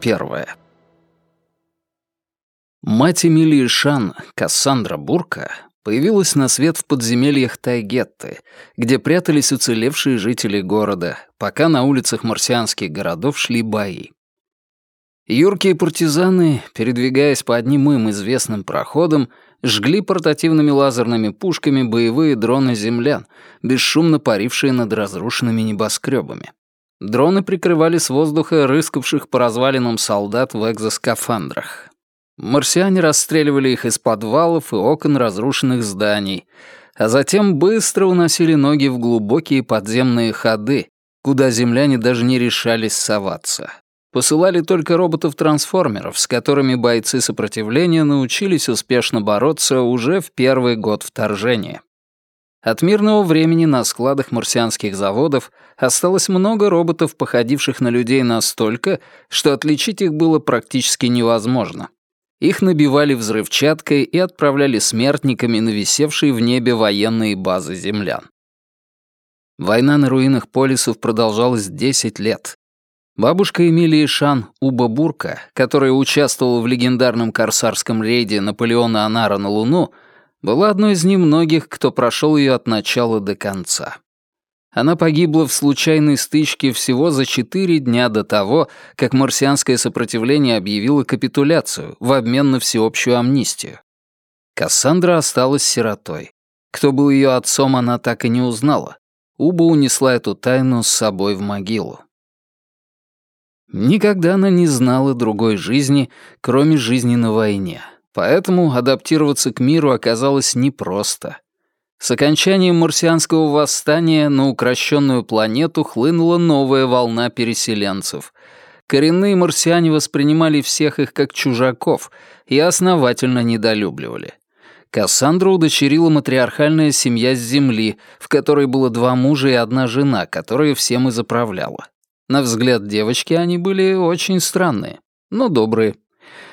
Первая. Мать Эмилии Шан, Кассандра Бурка, появилась на свет в подземельях Тайгетты, где прятались уцелевшие жители города, пока на улицах марсианских городов шли бои. Юркие партизаны, передвигаясь по одним им известным проходам, жгли портативными лазерными пушками боевые дроны землян, бесшумно парившие над разрушенными небоскребами. Дроны прикрывали с воздуха рыскавших по развалинам солдат в экзоскафандрах. Марсиане расстреливали их из подвалов и окон разрушенных зданий, а затем быстро уносили ноги в глубокие подземные ходы, куда земляне даже не решались соваться. Посылали только роботов-трансформеров, с которыми бойцы сопротивления научились успешно бороться уже в первый год вторжения. От мирного времени на складах марсианских заводов осталось много роботов, походивших на людей настолько, что отличить их было практически невозможно. Их набивали взрывчаткой и отправляли смертниками на висевшие в небе военные базы землян. Война на руинах полисов продолжалась 10 лет. Бабушка Эмилии Шан Уба Бурка, которая участвовала в легендарном корсарском рейде Наполеона Анара на Луну, была одной из немногих, кто прошел ее от начала до конца. Она погибла в случайной стычке всего за четыре дня до того, как марсианское сопротивление объявило капитуляцию в обмен на всеобщую амнистию. Кассандра осталась сиротой. Кто был ее отцом, она так и не узнала. Уба унесла эту тайну с собой в могилу. Никогда она не знала другой жизни, кроме жизни на войне. Поэтому адаптироваться к миру оказалось непросто. С окончанием марсианского восстания на укращенную планету хлынула новая волна переселенцев. Коренные марсиане воспринимали всех их как чужаков и основательно недолюбливали. Кассандру удочерила матриархальная семья с Земли, в которой было два мужа и одна жена, которая всем и заправляла. На взгляд девочки они были очень странные, но добрые.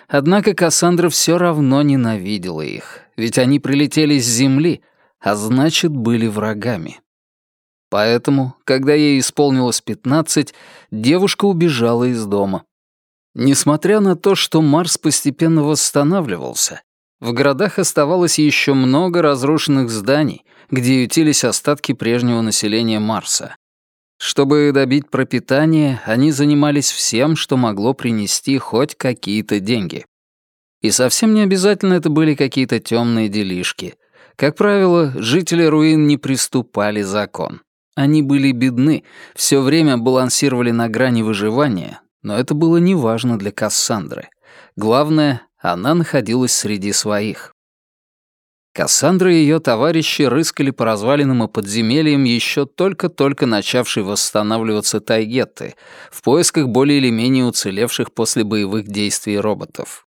Однако Кассандра все равно ненавидела их, ведь они прилетели с Земли, а значит, были врагами. Поэтому, когда ей исполнилось пятнадцать, девушка убежала из дома. Несмотря на то, что Марс постепенно восстанавливался, в городах оставалось еще много разрушенных зданий, где ютились остатки прежнего населения Марса. Чтобы добить пропитание, они занимались всем, что могло принести хоть какие-то деньги. И совсем не обязательно это были какие-то темные делишки. Как правило, жители руин не приступали закон. Они были бедны, все время балансировали на грани выживания, но это было неважно для Кассандры. Главное, она находилась среди своих. Кассандра и ее товарищи рыскали по развалинам и подземельям еще только-только начавшей восстанавливаться Тайгетты в поисках более или менее уцелевших после боевых действий роботов.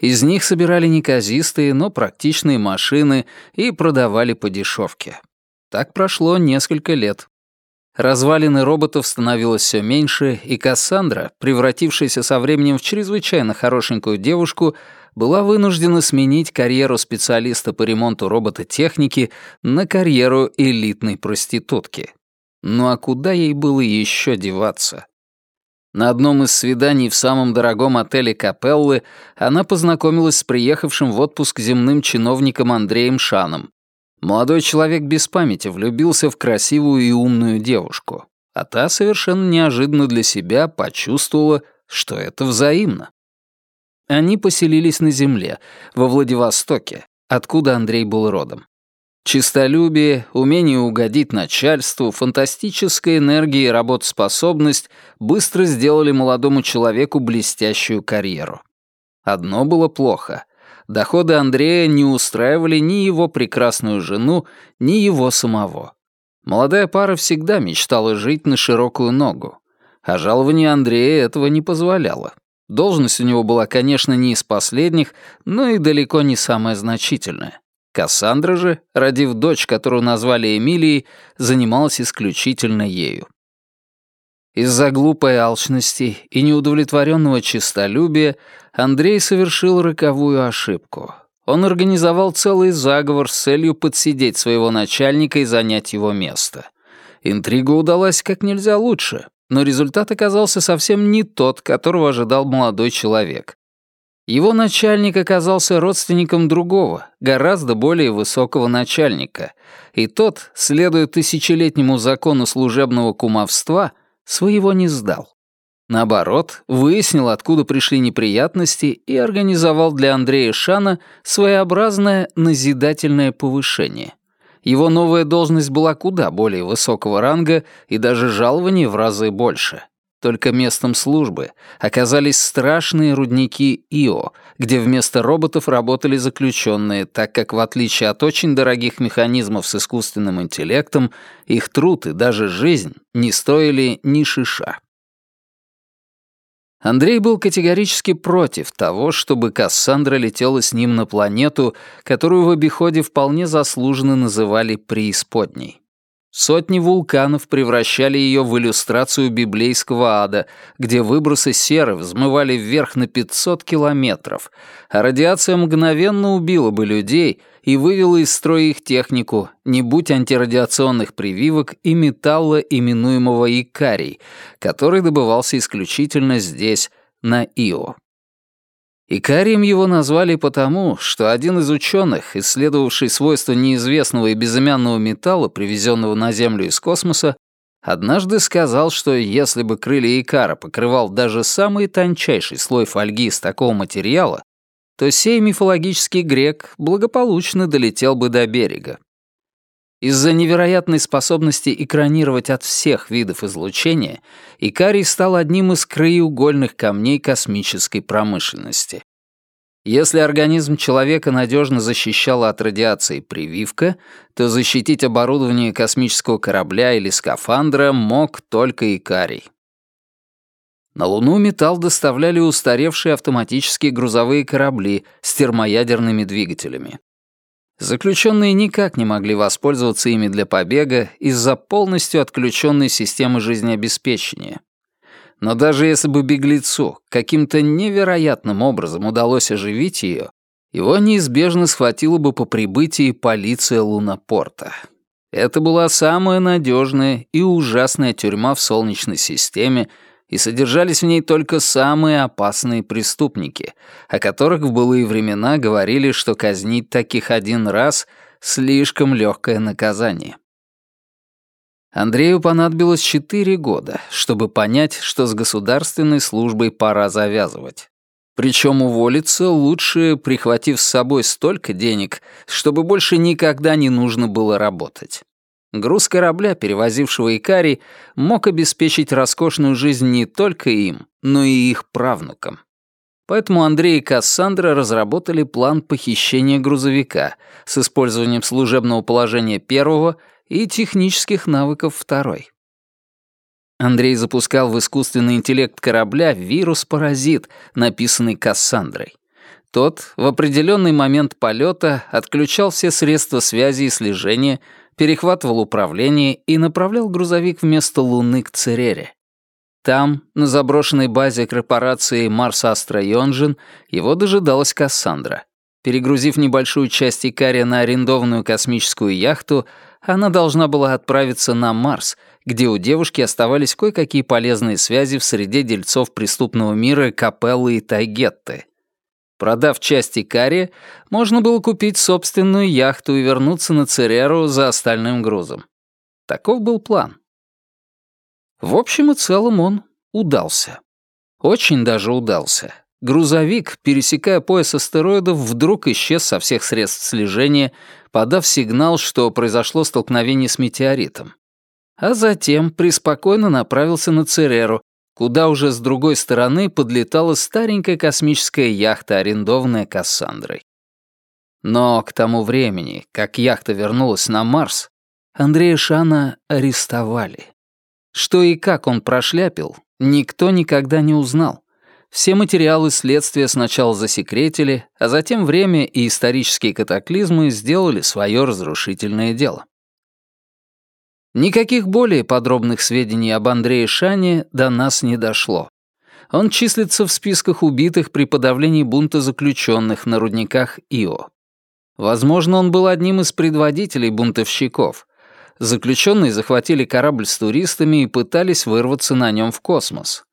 Из них собирали неказистые, но практичные машины и продавали по дешевке. Так прошло несколько лет. Развалины роботов становилось все меньше, и Кассандра, превратившаяся со временем в чрезвычайно хорошенькую девушку, была вынуждена сменить карьеру специалиста по ремонту робототехники на карьеру элитной проститутки. Ну а куда ей было еще деваться? На одном из свиданий в самом дорогом отеле Капеллы она познакомилась с приехавшим в отпуск земным чиновником Андреем Шаном. Молодой человек без памяти влюбился в красивую и умную девушку, а та совершенно неожиданно для себя почувствовала, что это взаимно. Они поселились на земле, во Владивостоке, откуда Андрей был родом. Чистолюбие, умение угодить начальству, фантастическая энергия и работоспособность быстро сделали молодому человеку блестящую карьеру. Одно было плохо. Доходы Андрея не устраивали ни его прекрасную жену, ни его самого. Молодая пара всегда мечтала жить на широкую ногу, а жалование Андрея этого не позволяло. Должность у него была, конечно, не из последних, но и далеко не самая значительная. Кассандра же, родив дочь, которую назвали Эмилией, занималась исключительно ею. Из-за глупой алчности и неудовлетворенного честолюбия Андрей совершил роковую ошибку. Он организовал целый заговор с целью подсидеть своего начальника и занять его место. Интрига удалась как нельзя лучше. Но результат оказался совсем не тот, которого ожидал молодой человек. Его начальник оказался родственником другого, гораздо более высокого начальника, и тот, следуя тысячелетнему закону служебного кумовства, своего не сдал. Наоборот, выяснил, откуда пришли неприятности, и организовал для Андрея Шана своеобразное назидательное повышение. Его новая должность была куда более высокого ранга и даже жалование в разы больше. Только местом службы оказались страшные рудники Ио, где вместо роботов работали заключенные, так как в отличие от очень дорогих механизмов с искусственным интеллектом, их труд и даже жизнь не стоили ни шиша. Андрей был категорически против того, чтобы Кассандра летела с ним на планету, которую в обиходе вполне заслуженно называли преисподней. Сотни вулканов превращали ее в иллюстрацию библейского ада, где выбросы серы взмывали вверх на 500 километров, а радиация мгновенно убила бы людей и вывела из строя их технику, не будь антирадиационных прививок и металла, именуемого икарий, который добывался исключительно здесь, на Ио. Икарием его назвали потому, что один из ученых, исследовавший свойства неизвестного и безымянного металла, привезенного на Землю из космоса, однажды сказал, что если бы крылья Икара покрывал даже самый тончайший слой фольги из такого материала, то сей мифологический грек благополучно долетел бы до берега. Из-за невероятной способности экранировать от всех видов излучения, Икарий стал одним из краеугольных камней космической промышленности. Если организм человека надежно защищала от радиации прививка, то защитить оборудование космического корабля или скафандра мог только Икарий. На Луну металл доставляли устаревшие автоматические грузовые корабли с термоядерными двигателями. Заключенные никак не могли воспользоваться ими для побега из-за полностью отключенной системы жизнеобеспечения. Но даже если бы беглецу каким-то невероятным образом удалось оживить ее, его неизбежно схватила бы по прибытии полиция Лунапорта. Это была самая надежная и ужасная тюрьма в Солнечной системе, и содержались в ней только самые опасные преступники, о которых в былые времена говорили, что казнить таких один раз — слишком легкое наказание. Андрею понадобилось четыре года, чтобы понять, что с государственной службой пора завязывать. Причем уволиться лучше, прихватив с собой столько денег, чтобы больше никогда не нужно было работать. Груз корабля, перевозившего Икарий, мог обеспечить роскошную жизнь не только им, но и их правнукам. Поэтому Андрей и Кассандра разработали план похищения грузовика с использованием служебного положения первого и технических навыков второй. Андрей запускал в искусственный интеллект корабля вирус-паразит, написанный Кассандрой. Тот в определенный момент полета отключал все средства связи и слежения, перехватывал управление и направлял грузовик вместо Луны к Церере. Там, на заброшенной базе корпорации Марс Астра Йонжин, его дожидалась Кассандра. Перегрузив небольшую часть Икария на арендованную космическую яхту, она должна была отправиться на Марс, где у девушки оставались кое-какие полезные связи в среде дельцов преступного мира Капеллы и Тайгетты. Продав часть Икария, можно было купить собственную яхту и вернуться на Цереру за остальным грузом. Таков был план. В общем и целом он удался. Очень даже удался. Грузовик, пересекая пояс астероидов, вдруг исчез со всех средств слежения, подав сигнал, что произошло столкновение с метеоритом. А затем преспокойно направился на Цереру, куда уже с другой стороны подлетала старенькая космическая яхта, арендованная Кассандрой. Но к тому времени, как яхта вернулась на Марс, Андрея Шана арестовали. Что и как он прошляпил, никто никогда не узнал. Все материалы следствия сначала засекретили, а затем время и исторические катаклизмы сделали свое разрушительное дело. Никаких более подробных сведений об Андрее Шане до нас не дошло. Он числится в списках убитых при подавлении бунта заключенных на рудниках Ио. Возможно, он был одним из предводителей бунтовщиков. Заключенные захватили корабль с туристами и пытались вырваться на нем в космос.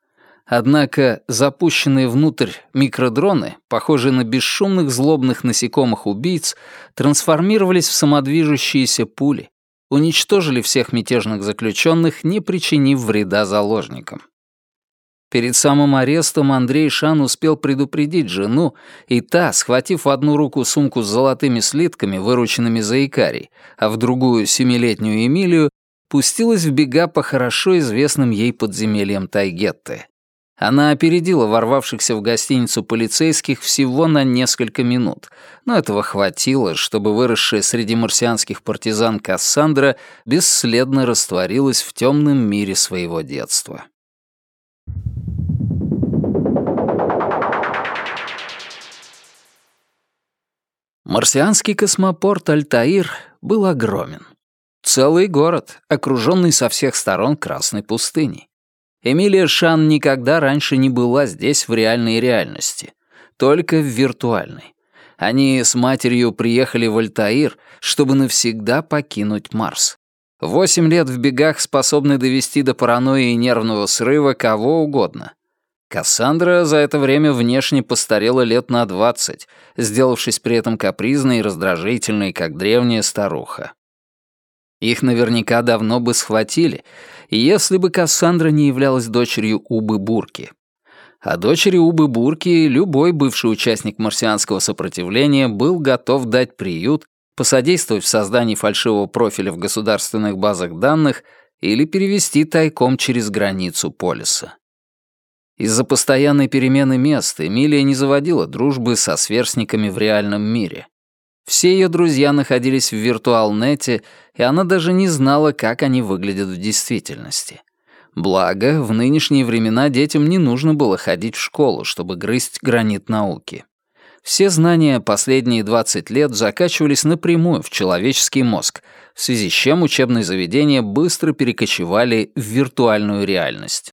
Однако запущенные внутрь микродроны, похожие на бесшумных злобных насекомых-убийц, трансформировались в самодвижущиеся пули, уничтожили всех мятежных заключенных, не причинив вреда заложникам. Перед самым арестом Андрей Шан успел предупредить жену, и та, схватив в одну руку сумку с золотыми слитками, вырученными за Икарий, а в другую — семилетнюю Эмилию, пустилась в бега по хорошо известным ей подземельям Тайгетты. Она опередила ворвавшихся в гостиницу полицейских всего на несколько минут, но этого хватило, чтобы выросшая среди марсианских партизан Кассандра бесследно растворилась в темном мире своего детства. Марсианский космопорт Альтаир был огромен. Целый город, окруженный со всех сторон красной пустыней. Эмилия Шан никогда раньше не была здесь в реальной реальности, только в виртуальной. Они с матерью приехали в Альтаир, чтобы навсегда покинуть Марс. Восемь лет в бегах способны довести до паранойи и нервного срыва кого угодно. Кассандра за это время внешне постарела лет на двадцать, сделавшись при этом капризной и раздражительной, как древняя старуха. Их наверняка давно бы схватили, если бы Кассандра не являлась дочерью Убы Бурки. А дочери Убы Бурки любой бывший участник марсианского сопротивления был готов дать приют, посодействовать в создании фальшивого профиля в государственных базах данных или перевести тайком через границу полиса. Из-за постоянной перемены мест Эмилия не заводила дружбы со сверстниками в реальном мире. Все ее друзья находились в виртуалнете, и она даже не знала, как они выглядят в действительности. Благо, в нынешние времена детям не нужно было ходить в школу, чтобы грызть гранит науки. Все знания последние 20 лет закачивались напрямую в человеческий мозг, в связи с чем учебные заведения быстро перекочевали в виртуальную реальность.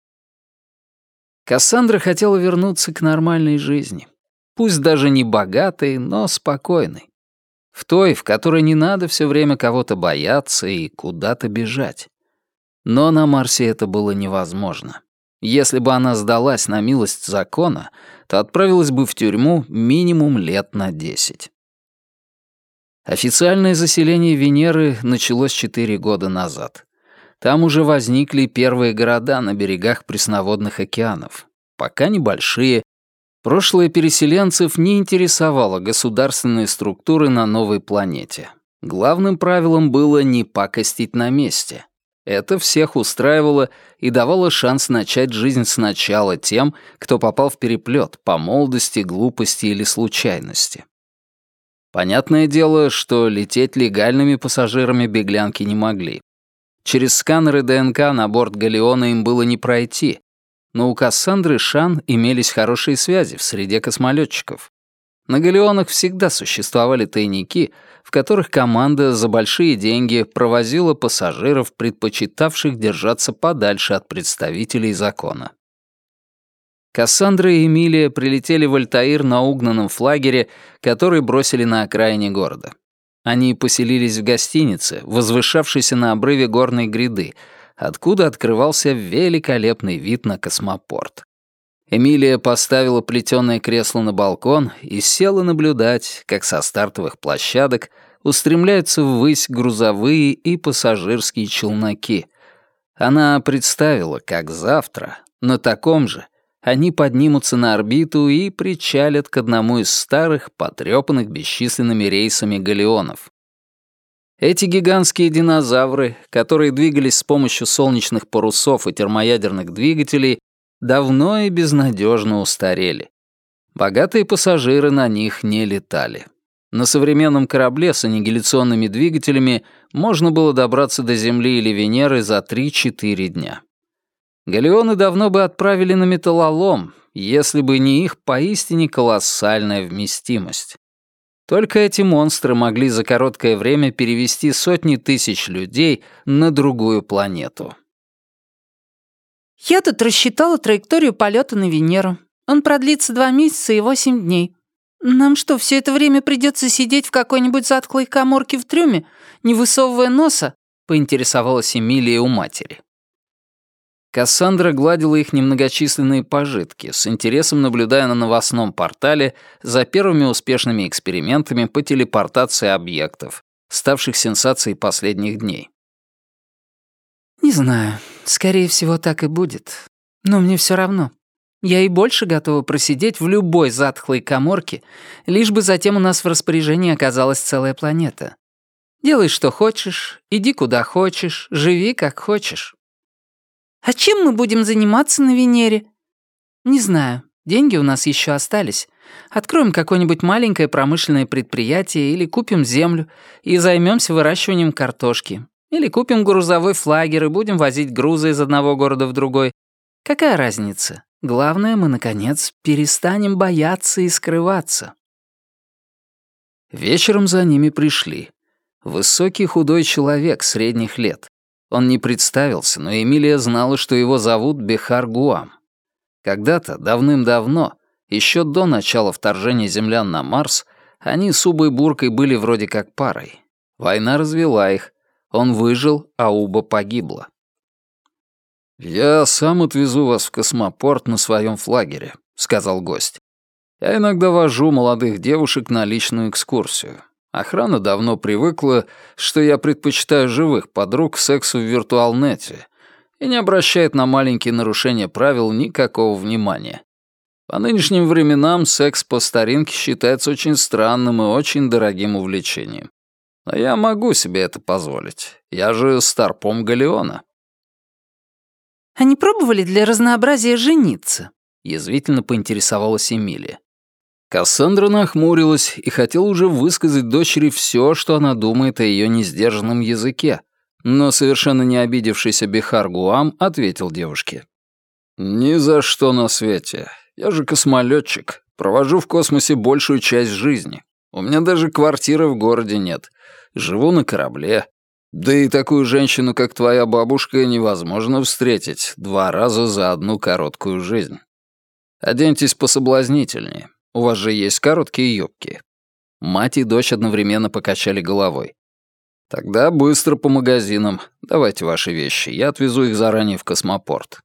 Кассандра хотела вернуться к нормальной жизни. Пусть даже не богатой, но спокойной. В той, в которой не надо все время кого-то бояться и куда-то бежать. Но на Марсе это было невозможно. Если бы она сдалась на милость закона, то отправилась бы в тюрьму минимум лет на десять. Официальное заселение Венеры началось четыре года назад. Там уже возникли первые города на берегах пресноводных океанов. Пока небольшие. Прошлое переселенцев не интересовало государственные структуры на новой планете. Главным правилом было не пакостить на месте. Это всех устраивало и давало шанс начать жизнь сначала тем, кто попал в переплет по молодости, глупости или случайности. Понятное дело, что лететь легальными пассажирами беглянки не могли. Через сканеры ДНК на борт Галеона им было не пройти, но у Кассандры Шан имелись хорошие связи в среде космолетчиков. На Галеонах всегда существовали тайники, в которых команда за большие деньги провозила пассажиров, предпочитавших держаться подальше от представителей закона. Кассандра и Эмилия прилетели в Альтаир на угнанном флагере, который бросили на окраине города. Они поселились в гостинице, возвышавшейся на обрыве горной гряды, откуда открывался великолепный вид на космопорт. Эмилия поставила плетёное кресло на балкон и села наблюдать, как со стартовых площадок устремляются ввысь грузовые и пассажирские челноки. Она представила, как завтра, на таком же, они поднимутся на орбиту и причалят к одному из старых, потрепанных бесчисленными рейсами галеонов. Эти гигантские динозавры, которые двигались с помощью солнечных парусов и термоядерных двигателей, давно и безнадежно устарели. Богатые пассажиры на них не летали. На современном корабле с аннигиляционными двигателями можно было добраться до Земли или Венеры за 3-4 дня. Галеоны давно бы отправили на металлолом, если бы не их поистине колоссальная вместимость. Только эти монстры могли за короткое время перевести сотни тысяч людей на другую планету. «Я тут рассчитала траекторию полета на Венеру. Он продлится два месяца и восемь дней. Нам что, все это время придется сидеть в какой-нибудь затклой коморке в трюме, не высовывая носа?» — поинтересовалась Эмилия у матери. Кассандра гладила их немногочисленные пожитки, с интересом наблюдая на новостном портале за первыми успешными экспериментами по телепортации объектов, ставших сенсацией последних дней. «Не знаю. Скорее всего, так и будет. Но мне все равно. Я и больше готова просидеть в любой затхлой коморке, лишь бы затем у нас в распоряжении оказалась целая планета. Делай, что хочешь, иди куда хочешь, живи как хочешь». «А чем мы будем заниматься на Венере?» «Не знаю. Деньги у нас еще остались. Откроем какое-нибудь маленькое промышленное предприятие или купим землю и займемся выращиванием картошки. Или купим грузовой флагер и будем возить грузы из одного города в другой. Какая разница? Главное, мы, наконец, перестанем бояться и скрываться». Вечером за ними пришли. Высокий худой человек средних лет. Он не представился, но Эмилия знала, что его зовут Бехар Гуам. Когда-то, давным-давно, еще до начала вторжения землян на Марс, они с Убой Буркой были вроде как парой. Война развела их. Он выжил, а Уба погибла. «Я сам отвезу вас в космопорт на своем флагере», — сказал гость. «Я иногда вожу молодых девушек на личную экскурсию. Охрана давно привыкла, что я предпочитаю живых подруг сексу в виртуалнете и не обращает на маленькие нарушения правил никакого внимания. По нынешним временам секс по старинке считается очень странным и очень дорогим увлечением. Но я могу себе это позволить. Я же старпом Галеона. «А не пробовали для разнообразия жениться?» — язвительно поинтересовалась Эмилия. Кассандра нахмурилась и хотела уже высказать дочери все, что она думает о ее несдержанном языке, но совершенно не обидевшийся Бихар Гуам ответил девушке. «Ни за что на свете. Я же космолетчик. Провожу в космосе большую часть жизни. У меня даже квартиры в городе нет. Живу на корабле. Да и такую женщину, как твоя бабушка, невозможно встретить два раза за одну короткую жизнь. Оденьтесь пособлазнительнее. У вас же есть короткие юбки». Мать и дочь одновременно покачали головой. «Тогда быстро по магазинам. Давайте ваши вещи, я отвезу их заранее в космопорт».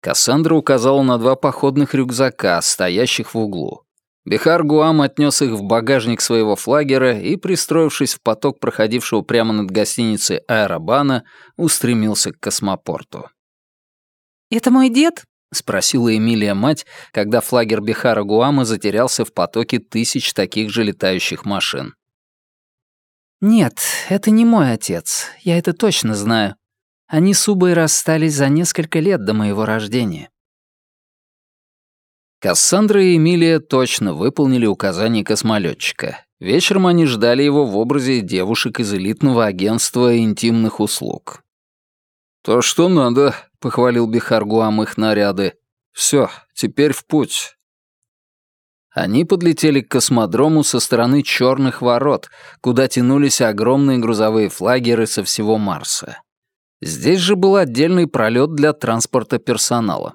Кассандра указала на два походных рюкзака, стоящих в углу. Бихар Гуам отнес их в багажник своего флагера и, пристроившись в поток проходившего прямо над гостиницей Аэробана, устремился к космопорту. «Это мой дед?» — спросила Эмилия мать, когда флагер Бихара Гуама затерялся в потоке тысяч таких же летающих машин. «Нет, это не мой отец, я это точно знаю. Они с Убой расстались за несколько лет до моего рождения». Кассандра и Эмилия точно выполнили указания космолетчика. Вечером они ждали его в образе девушек из элитного агентства интимных услуг. «То, что надо», — похвалил Бихаргуам их наряды. «Все, теперь в путь». Они подлетели к космодрому со стороны черных ворот, куда тянулись огромные грузовые флагеры со всего Марса. Здесь же был отдельный пролет для транспорта персонала.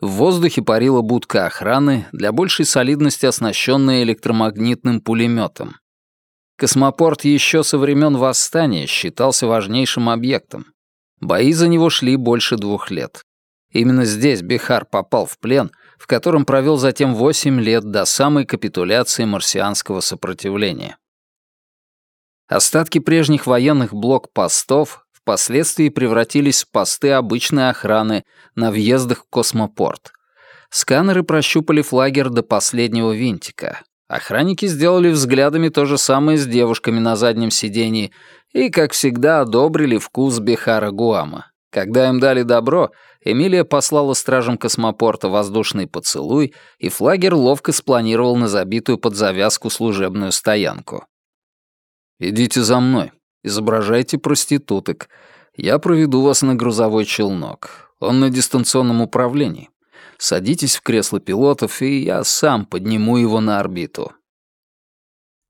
В воздухе парила будка охраны, для большей солидности оснащенная электромагнитным пулеметом. Космопорт еще со времен Восстания считался важнейшим объектом. Бои за него шли больше двух лет. Именно здесь Бихар попал в плен, в котором провел затем восемь лет до самой капитуляции марсианского сопротивления. Остатки прежних военных блокпостов впоследствии превратились в посты обычной охраны на въездах в космопорт. Сканеры прощупали флагер до последнего винтика. Охранники сделали взглядами то же самое с девушками на заднем сидении и, как всегда, одобрили вкус Бехара Гуама. Когда им дали добро, Эмилия послала стражам космопорта воздушный поцелуй, и флагер ловко спланировал на забитую под завязку служебную стоянку. «Идите за мной, изображайте проституток. Я проведу вас на грузовой челнок. Он на дистанционном управлении. Садитесь в кресло пилотов, и я сам подниму его на орбиту.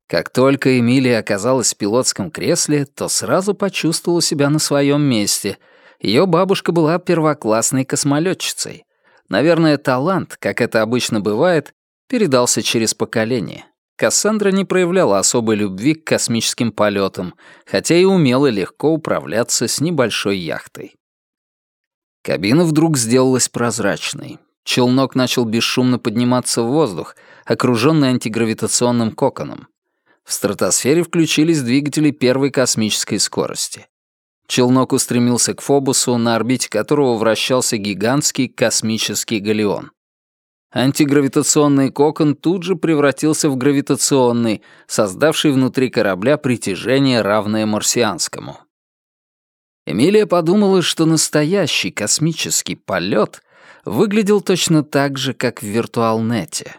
Как только Эмилия оказалась в пилотском кресле, то сразу почувствовала себя на своем месте. Ее бабушка была первоклассной космолетчицей. Наверное, талант, как это обычно бывает, передался через поколение. Кассандра не проявляла особой любви к космическим полетам, хотя и умела легко управляться с небольшой яхтой. Кабина вдруг сделалась прозрачной. Челнок начал бесшумно подниматься в воздух, окруженный антигравитационным коконом. В стратосфере включились двигатели первой космической скорости. Челнок устремился к Фобусу, на орбите которого вращался гигантский космический галеон. Антигравитационный кокон тут же превратился в гравитационный, создавший внутри корабля притяжение, равное марсианскому. Эмилия подумала, что настоящий космический полет выглядел точно так же, как в виртуалнете.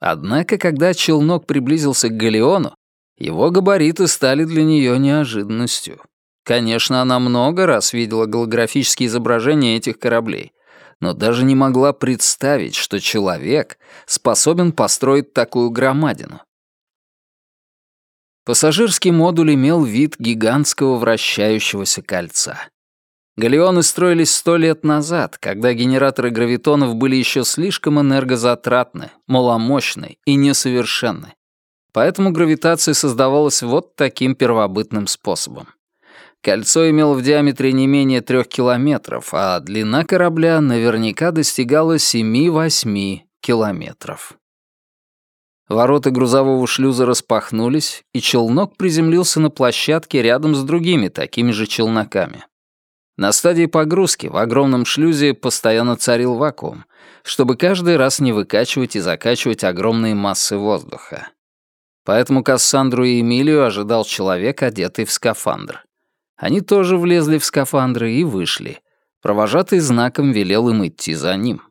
Однако, когда челнок приблизился к Галеону, его габариты стали для нее неожиданностью. Конечно, она много раз видела голографические изображения этих кораблей, но даже не могла представить, что человек способен построить такую громадину. Пассажирский модуль имел вид гигантского вращающегося кольца. Галеоны строились сто лет назад, когда генераторы гравитонов были еще слишком энергозатратны, маломощны и несовершенны. Поэтому гравитация создавалась вот таким первобытным способом. Кольцо имело в диаметре не менее трех километров, а длина корабля наверняка достигала 7-8 километров. Ворота грузового шлюза распахнулись, и челнок приземлился на площадке рядом с другими такими же челноками. На стадии погрузки в огромном шлюзе постоянно царил вакуум, чтобы каждый раз не выкачивать и закачивать огромные массы воздуха. Поэтому Кассандру и Эмилию ожидал человек, одетый в скафандр. Они тоже влезли в скафандры и вышли. Провожатый знаком велел им идти за ним.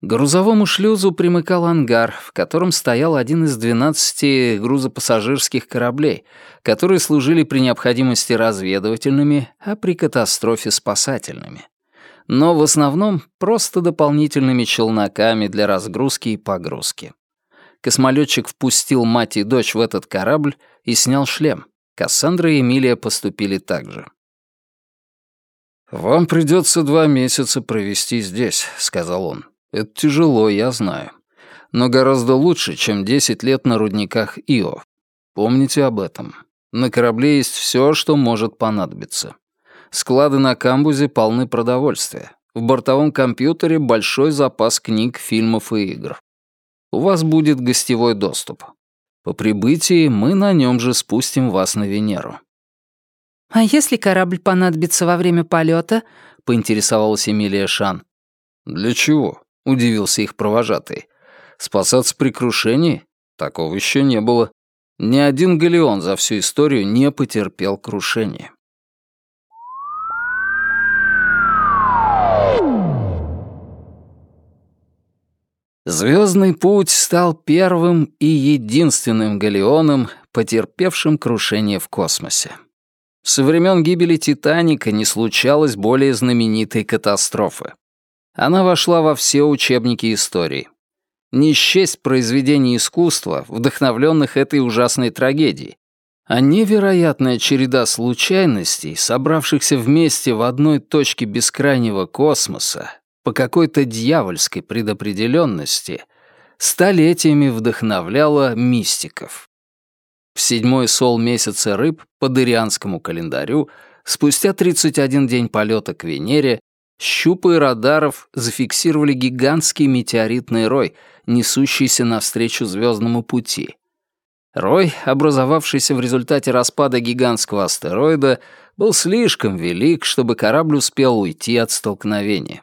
К грузовому шлюзу примыкал ангар, в котором стоял один из 12 грузопассажирских кораблей, которые служили при необходимости разведывательными, а при катастрофе спасательными. Но в основном просто дополнительными челноками для разгрузки и погрузки. Космолетчик впустил мать и дочь в этот корабль и снял шлем. Кассандра и Эмилия поступили так же. «Вам придется два месяца провести здесь», — сказал он. Это тяжело, я знаю. Но гораздо лучше, чем 10 лет на рудниках Ио. Помните об этом. На корабле есть все, что может понадобиться. Склады на камбузе полны продовольствия. В бортовом компьютере большой запас книг, фильмов и игр. У вас будет гостевой доступ. По прибытии мы на нем же спустим вас на Венеру. «А если корабль понадобится во время полета? поинтересовалась Эмилия Шан. «Для чего?» — удивился их провожатый. «Спасаться при крушении? Такого еще не было. Ни один галеон за всю историю не потерпел крушение». Звездный путь стал первым и единственным галеоном, потерпевшим крушение в космосе. Со времен гибели Титаника не случалось более знаменитой катастрофы. Она вошла во все учебники истории. Не счесть произведений искусства, вдохновленных этой ужасной трагедией, а невероятная череда случайностей, собравшихся вместе в одной точке бескрайнего космоса, по какой-то дьявольской предопределенности, столетиями вдохновляла мистиков. В седьмой сол месяца рыб по дырианскому календарю, спустя 31 день полета к Венере, Щупы радаров зафиксировали гигантский метеоритный рой, несущийся навстречу звездному пути. Рой, образовавшийся в результате распада гигантского астероида, был слишком велик, чтобы корабль успел уйти от столкновения.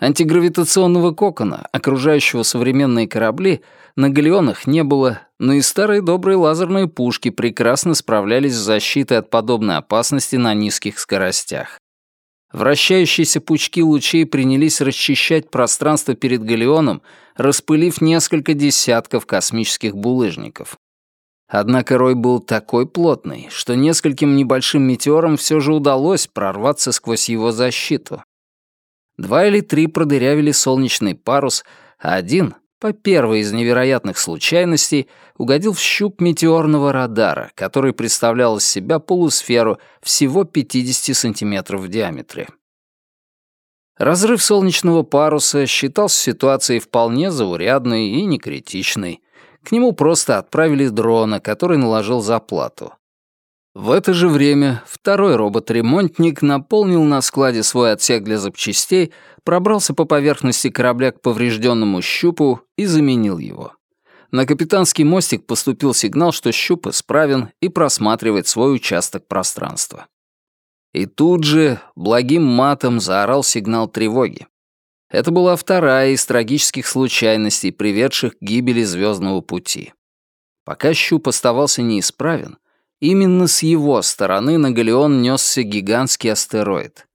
Антигравитационного кокона, окружающего современные корабли, на галеонах не было, но и старые добрые лазерные пушки прекрасно справлялись с защитой от подобной опасности на низких скоростях. Вращающиеся пучки лучей принялись расчищать пространство перед галеоном, распылив несколько десятков космических булыжников. Однако рой был такой плотный, что нескольким небольшим метеорам все же удалось прорваться сквозь его защиту. Два или три продырявили солнечный парус, а один, по первой из невероятных случайностей, угодил в щуп метеорного радара, который представлял из себя полусферу всего 50 сантиметров в диаметре. Разрыв солнечного паруса считался ситуацией вполне заурядной и некритичной. К нему просто отправили дрона, который наложил заплату. В это же время второй робот-ремонтник наполнил на складе свой отсек для запчастей, пробрался по поверхности корабля к поврежденному щупу и заменил его. На капитанский мостик поступил сигнал, что щуп исправен и просматривает свой участок пространства. И тут же благим матом заорал сигнал тревоги. Это была вторая из трагических случайностей, приведших к гибели звездного пути. Пока щуп оставался неисправен, именно с его стороны на Галеон несся гигантский астероид.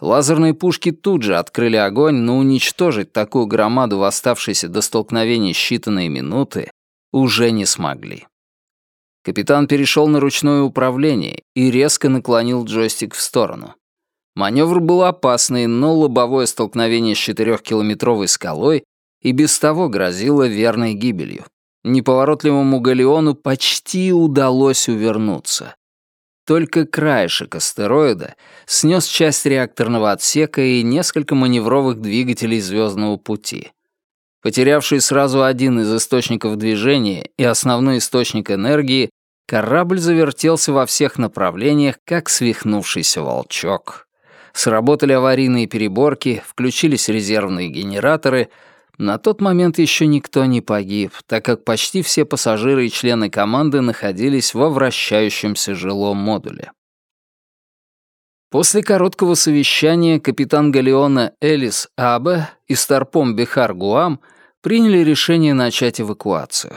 Лазерные пушки тут же открыли огонь, но уничтожить такую громаду в оставшиеся до столкновения считанные минуты уже не смогли. Капитан перешел на ручное управление и резко наклонил джойстик в сторону. Маневр был опасный, но лобовое столкновение с четырехкилометровой скалой и без того грозило верной гибелью. Неповоротливому галеону почти удалось увернуться. Только краешек астероида снес часть реакторного отсека и несколько маневровых двигателей звездного пути. Потерявший сразу один из источников движения и основной источник энергии, корабль завертелся во всех направлениях, как свихнувшийся волчок. Сработали аварийные переборки, включились резервные генераторы. На тот момент еще никто не погиб, так как почти все пассажиры и члены команды находились во вращающемся жилом модуле. После короткого совещания капитан Галеона Элис Абе и старпом Бихар Гуам приняли решение начать эвакуацию.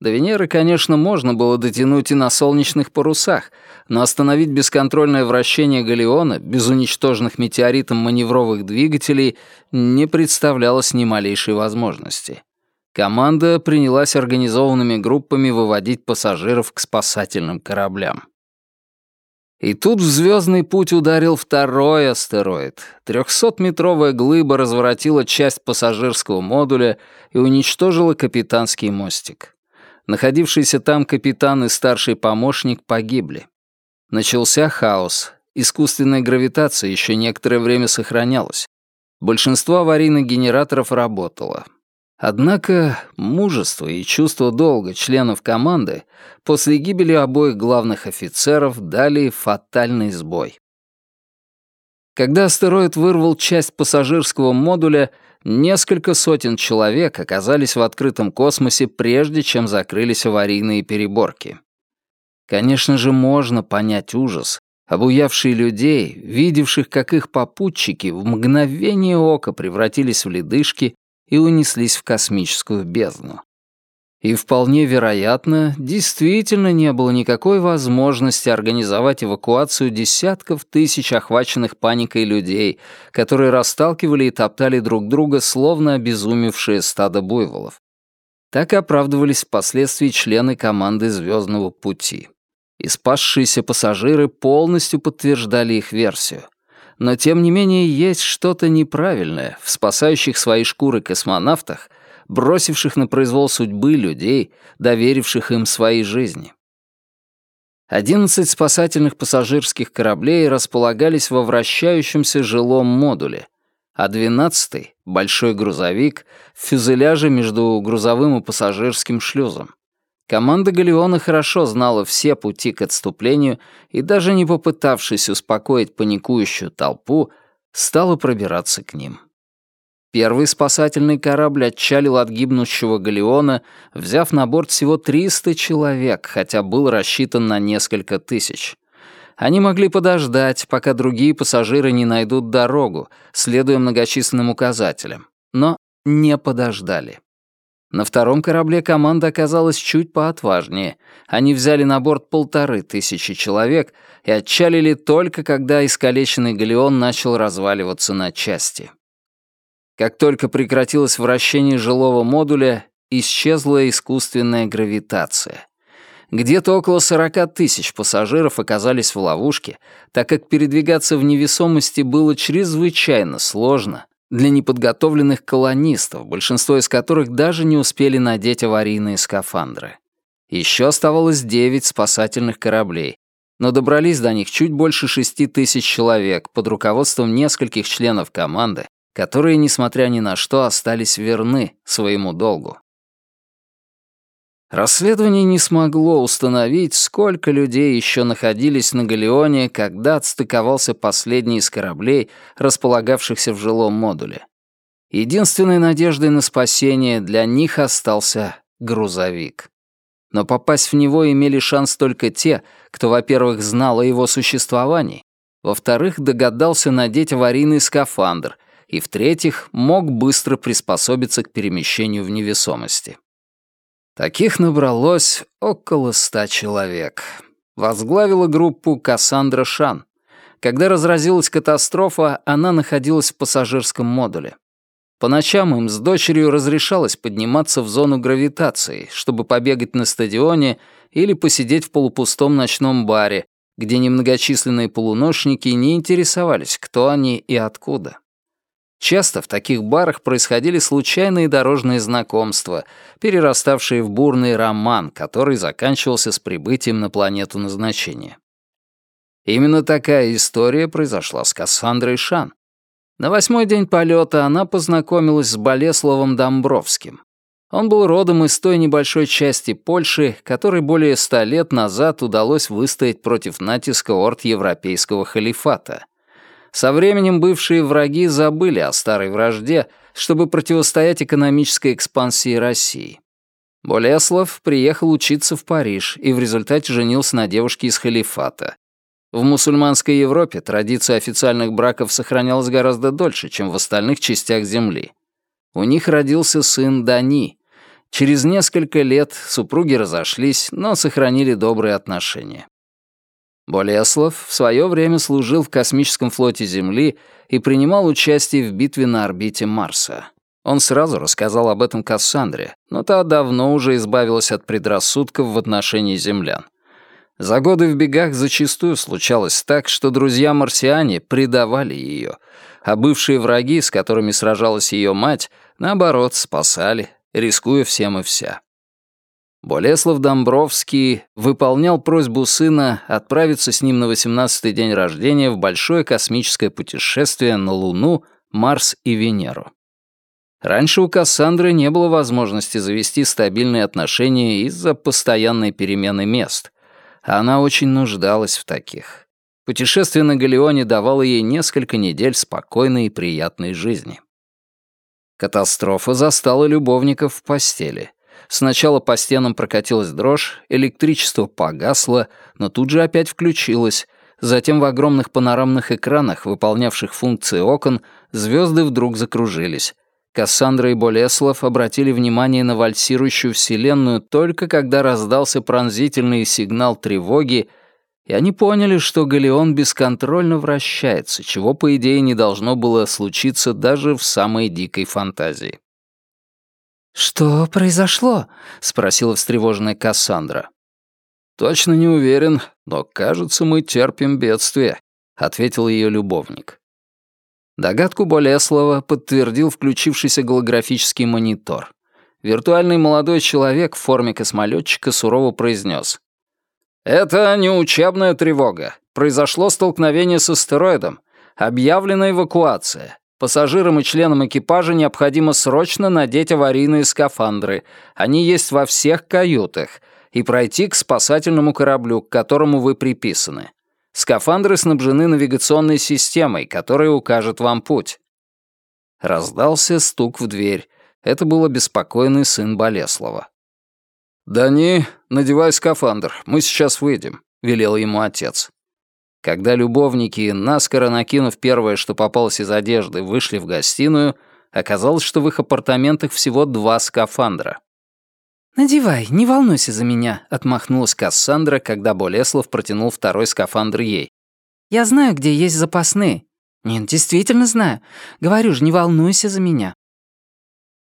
До Венеры, конечно, можно было дотянуть и на солнечных парусах, но остановить бесконтрольное вращение Галеона без уничтоженных метеоритом маневровых двигателей не представлялось ни малейшей возможности. Команда принялась организованными группами выводить пассажиров к спасательным кораблям. И тут в звездный путь ударил второй астероид. Трехсотметровая глыба разворотила часть пассажирского модуля и уничтожила капитанский мостик. Находившиеся там капитан и старший помощник погибли. Начался хаос. Искусственная гравитация еще некоторое время сохранялась. Большинство аварийных генераторов работало. Однако мужество и чувство долга членов команды после гибели обоих главных офицеров дали фатальный сбой. Когда астероид вырвал часть пассажирского модуля, Несколько сотен человек оказались в открытом космосе, прежде чем закрылись аварийные переборки. Конечно же, можно понять ужас, обуявший людей, видевших, как их попутчики в мгновение ока превратились в ледышки и унеслись в космическую бездну. И вполне вероятно, действительно не было никакой возможности организовать эвакуацию десятков тысяч охваченных паникой людей, которые расталкивали и топтали друг друга, словно обезумевшие стадо буйволов. Так оправдывались впоследствии члены команды «Звездного пути». И спасшиеся пассажиры полностью подтверждали их версию. Но тем не менее есть что-то неправильное в спасающих свои шкуры космонавтах — бросивших на произвол судьбы людей, доверивших им свои жизни. Одиннадцать спасательных пассажирских кораблей располагались во вращающемся жилом модуле, а двенадцатый, большой грузовик, в фюзеляже между грузовым и пассажирским шлюзом. Команда Галеона хорошо знала все пути к отступлению и, даже не попытавшись успокоить паникующую толпу, стала пробираться к ним. Первый спасательный корабль отчалил от гибнущего галеона, взяв на борт всего 300 человек, хотя был рассчитан на несколько тысяч. Они могли подождать, пока другие пассажиры не найдут дорогу, следуя многочисленным указателям. Но не подождали. На втором корабле команда оказалась чуть поотважнее. Они взяли на борт полторы тысячи человек и отчалили только когда искалеченный галеон начал разваливаться на части. Как только прекратилось вращение жилого модуля, исчезла искусственная гравитация. Где-то около 40 тысяч пассажиров оказались в ловушке, так как передвигаться в невесомости было чрезвычайно сложно для неподготовленных колонистов, большинство из которых даже не успели надеть аварийные скафандры. Еще оставалось 9 спасательных кораблей, но добрались до них чуть больше 6 тысяч человек под руководством нескольких членов команды, которые, несмотря ни на что, остались верны своему долгу. Расследование не смогло установить, сколько людей еще находились на Галеоне, когда отстыковался последний из кораблей, располагавшихся в жилом модуле. Единственной надеждой на спасение для них остался грузовик. Но попасть в него имели шанс только те, кто, во-первых, знал о его существовании, во-вторых, догадался надеть аварийный скафандр, и, в-третьих, мог быстро приспособиться к перемещению в невесомости. Таких набралось около ста человек. Возглавила группу Кассандра Шан. Когда разразилась катастрофа, она находилась в пассажирском модуле. По ночам им с дочерью разрешалось подниматься в зону гравитации, чтобы побегать на стадионе или посидеть в полупустом ночном баре, где немногочисленные полуношники не интересовались, кто они и откуда. Часто в таких барах происходили случайные дорожные знакомства, перераставшие в бурный роман, который заканчивался с прибытием на планету назначения. Именно такая история произошла с Кассандрой Шан. На восьмой день полета она познакомилась с Болеславом Домбровским. Он был родом из той небольшой части Польши, которой более ста лет назад удалось выстоять против натиска орд европейского халифата. Со временем бывшие враги забыли о старой вражде, чтобы противостоять экономической экспансии России. Болеслав приехал учиться в Париж и в результате женился на девушке из халифата. В мусульманской Европе традиция официальных браков сохранялась гораздо дольше, чем в остальных частях Земли. У них родился сын Дани. Через несколько лет супруги разошлись, но сохранили добрые отношения. Болеслав в свое время служил в космическом флоте Земли и принимал участие в битве на орбите Марса. Он сразу рассказал об этом Кассандре, но та давно уже избавилась от предрассудков в отношении землян. За годы в бегах зачастую случалось так, что друзья-марсиане предавали ее, а бывшие враги, с которыми сражалась ее мать, наоборот, спасали, рискуя всем и вся. Болеслав Домбровский выполнял просьбу сына отправиться с ним на 18-й день рождения в большое космическое путешествие на Луну, Марс и Венеру. Раньше у Кассандры не было возможности завести стабильные отношения из-за постоянной перемены мест, а она очень нуждалась в таких. Путешествие на Галеоне давало ей несколько недель спокойной и приятной жизни. Катастрофа застала любовников в постели — Сначала по стенам прокатилась дрожь, электричество погасло, но тут же опять включилось. Затем в огромных панорамных экранах, выполнявших функции окон, звезды вдруг закружились. Кассандра и Болеслав обратили внимание на вальсирующую Вселенную только когда раздался пронзительный сигнал тревоги, и они поняли, что Галеон бесконтрольно вращается, чего, по идее, не должно было случиться даже в самой дикой фантазии. «Что произошло?» — спросила встревоженная Кассандра. «Точно не уверен, но, кажется, мы терпим бедствие», — ответил ее любовник. Догадку Болеслова подтвердил включившийся голографический монитор. Виртуальный молодой человек в форме космолетчика сурово произнес. «Это не учебная тревога. Произошло столкновение с астероидом. Объявлена эвакуация. Пассажирам и членам экипажа необходимо срочно надеть аварийные скафандры. Они есть во всех каютах. И пройти к спасательному кораблю, к которому вы приписаны. Скафандры снабжены навигационной системой, которая укажет вам путь. Раздался стук в дверь. Это был обеспокоенный сын Болеслова. «Дани, надевай скафандр, мы сейчас выйдем», — велел ему отец. Когда любовники, наскоро накинув первое, что попалось из одежды, вышли в гостиную, оказалось, что в их апартаментах всего два скафандра. «Надевай, не волнуйся за меня», — отмахнулась Кассандра, когда Болеслав протянул второй скафандр ей. «Я знаю, где есть запасные». «Нет, действительно знаю. Говорю же, не волнуйся за меня».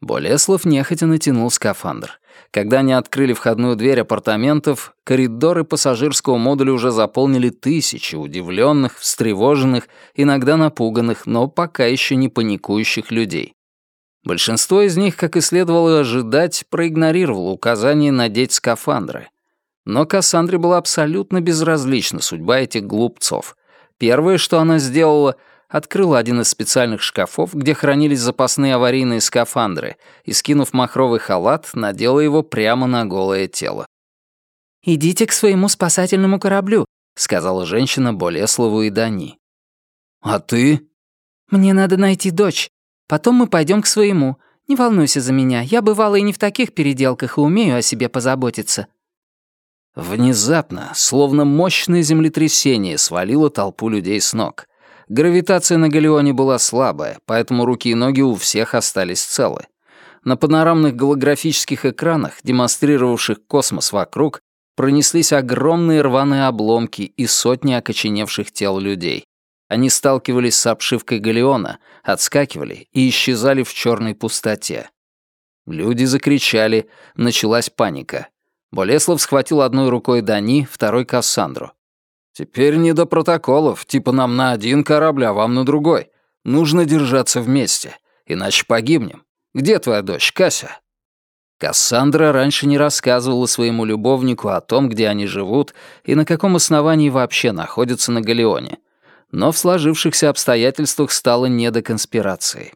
Болеслав нехотя натянул скафандр. Когда они открыли входную дверь апартаментов, коридоры пассажирского модуля уже заполнили тысячи удивленных, встревоженных, иногда напуганных, но пока еще не паникующих людей. Большинство из них, как и следовало ожидать, проигнорировало указание надеть скафандры. Но Кассандре была абсолютно безразлична судьба этих глупцов. Первое, что она сделала, открыла один из специальных шкафов, где хранились запасные аварийные скафандры, и, скинув махровый халат, надела его прямо на голое тело. «Идите к своему спасательному кораблю», — сказала женщина Болеслову и Дани. «А ты?» «Мне надо найти дочь. Потом мы пойдем к своему. Не волнуйся за меня. Я бывала и не в таких переделках и умею о себе позаботиться». Внезапно, словно мощное землетрясение, свалило толпу людей с ног. Гравитация на Галеоне была слабая, поэтому руки и ноги у всех остались целы. На панорамных голографических экранах, демонстрировавших космос вокруг, пронеслись огромные рваные обломки и сотни окоченевших тел людей. Они сталкивались с обшивкой галеона, отскакивали и исчезали в черной пустоте. Люди закричали, началась паника. Болеслав схватил одной рукой Дани, второй — Кассандру. «Теперь не до протоколов, типа нам на один корабль, а вам на другой. Нужно держаться вместе, иначе погибнем. Где твоя дочь, Кася?» Кассандра раньше не рассказывала своему любовнику о том, где они живут и на каком основании вообще находятся на Галеоне. Но в сложившихся обстоятельствах стало не до конспирации.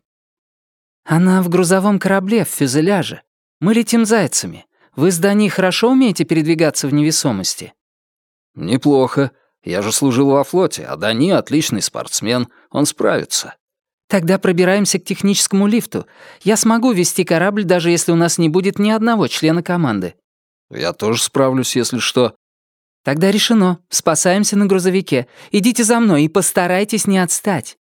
«Она в грузовом корабле, в фюзеляже. Мы летим зайцами. Вы с Дани хорошо умеете передвигаться в невесомости?» «Неплохо. Я же служил во флоте, а Дани отличный спортсмен. Он справится». «Тогда пробираемся к техническому лифту. Я смогу вести корабль, даже если у нас не будет ни одного члена команды». «Я тоже справлюсь, если что». «Тогда решено. Спасаемся на грузовике. Идите за мной и постарайтесь не отстать».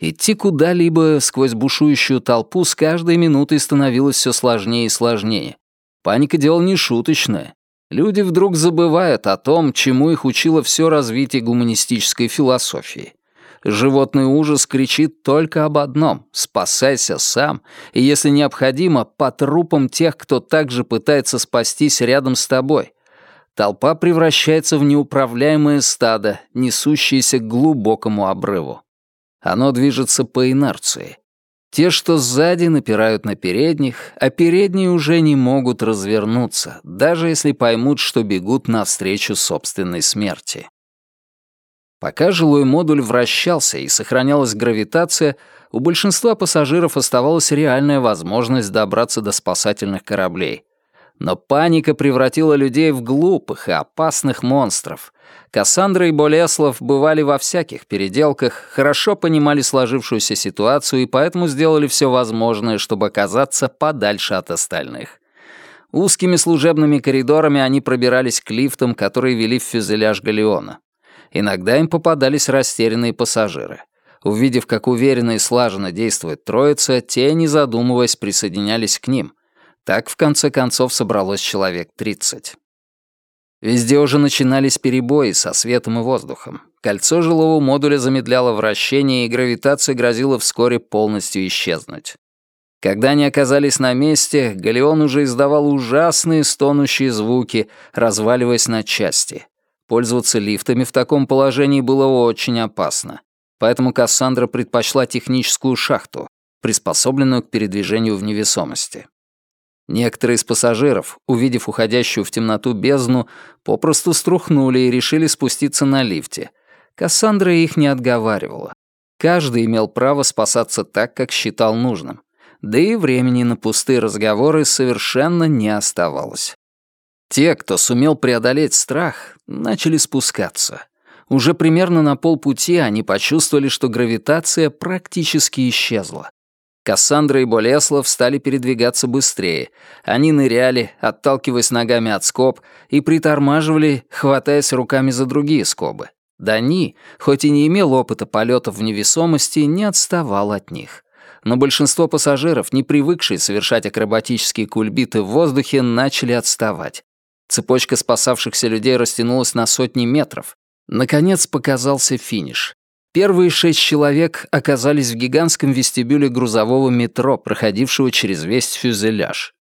Идти куда-либо сквозь бушующую толпу с каждой минутой становилось все сложнее и сложнее. Паника дело не шуточное. Люди вдруг забывают о том, чему их учило все развитие гуманистической философии. Животный ужас кричит только об одном — спасайся сам, и, если необходимо, по трупам тех, кто также пытается спастись рядом с тобой. Толпа превращается в неуправляемое стадо, несущееся к глубокому обрыву. Оно движется по инерции. Те, что сзади, напирают на передних, а передние уже не могут развернуться, даже если поймут, что бегут навстречу собственной смерти. Пока жилой модуль вращался и сохранялась гравитация, у большинства пассажиров оставалась реальная возможность добраться до спасательных кораблей. Но паника превратила людей в глупых и опасных монстров, Кассандра и Болеслав бывали во всяких переделках, хорошо понимали сложившуюся ситуацию и поэтому сделали все возможное, чтобы оказаться подальше от остальных. Узкими служебными коридорами они пробирались к лифтам, которые вели в фюзеляж галеона. Иногда им попадались растерянные пассажиры. Увидев, как уверенно и слаженно действует троица, те, не задумываясь, присоединялись к ним. Так, в конце концов, собралось человек тридцать. Везде уже начинались перебои со светом и воздухом. Кольцо жилого модуля замедляло вращение, и гравитация грозила вскоре полностью исчезнуть. Когда они оказались на месте, Галеон уже издавал ужасные стонущие звуки, разваливаясь на части. Пользоваться лифтами в таком положении было очень опасно. Поэтому Кассандра предпочла техническую шахту, приспособленную к передвижению в невесомости. Некоторые из пассажиров, увидев уходящую в темноту бездну, попросту струхнули и решили спуститься на лифте. Кассандра их не отговаривала. Каждый имел право спасаться так, как считал нужным. Да и времени на пустые разговоры совершенно не оставалось. Те, кто сумел преодолеть страх, начали спускаться. Уже примерно на полпути они почувствовали, что гравитация практически исчезла. Кассандра и Болеслав стали передвигаться быстрее. Они ныряли, отталкиваясь ногами от скоб, и притормаживали, хватаясь руками за другие скобы. Дани, хоть и не имел опыта полетов в невесомости, не отставал от них. Но большинство пассажиров, не привыкшие совершать акробатические кульбиты в воздухе, начали отставать. Цепочка спасавшихся людей растянулась на сотни метров. Наконец показался финиш. Первые шесть человек оказались в гигантском вестибюле грузового метро, проходившего через весь фюзеляж.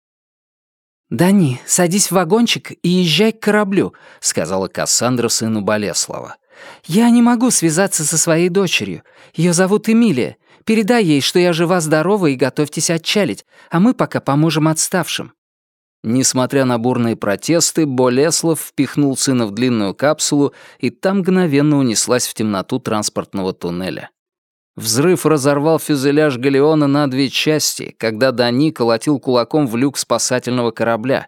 «Дани, садись в вагончик и езжай к кораблю», — сказала Кассандра сыну Болеслава. «Я не могу связаться со своей дочерью. Ее зовут Эмилия. Передай ей, что я жива-здорова и готовьтесь отчалить, а мы пока поможем отставшим». Несмотря на бурные протесты, Болеслав впихнул сына в длинную капсулу, и там мгновенно унеслась в темноту транспортного туннеля. Взрыв разорвал фюзеляж галеона на две части, когда Дани колотил кулаком в люк спасательного корабля.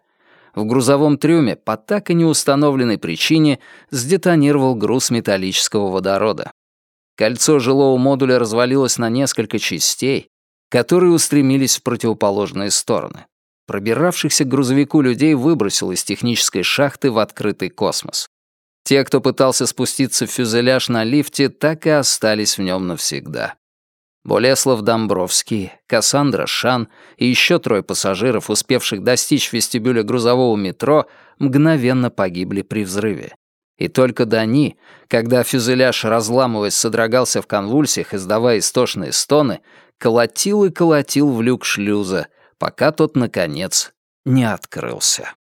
В грузовом трюме по так и не установленной причине сдетонировал груз металлического водорода. Кольцо жилого модуля развалилось на несколько частей, которые устремились в противоположные стороны. Пробиравшихся к грузовику людей выбросил из технической шахты в открытый космос. Те, кто пытался спуститься в фюзеляж на лифте, так и остались в нем навсегда. Болеслав Домбровский, Кассандра Шан и еще трое пассажиров, успевших достичь вестибюля грузового метро, мгновенно погибли при взрыве. И только Дани, когда фюзеляж, разламываясь, содрогался в конвульсиях, издавая истошные стоны, колотил и колотил в люк шлюза, пока тот, наконец, не открылся.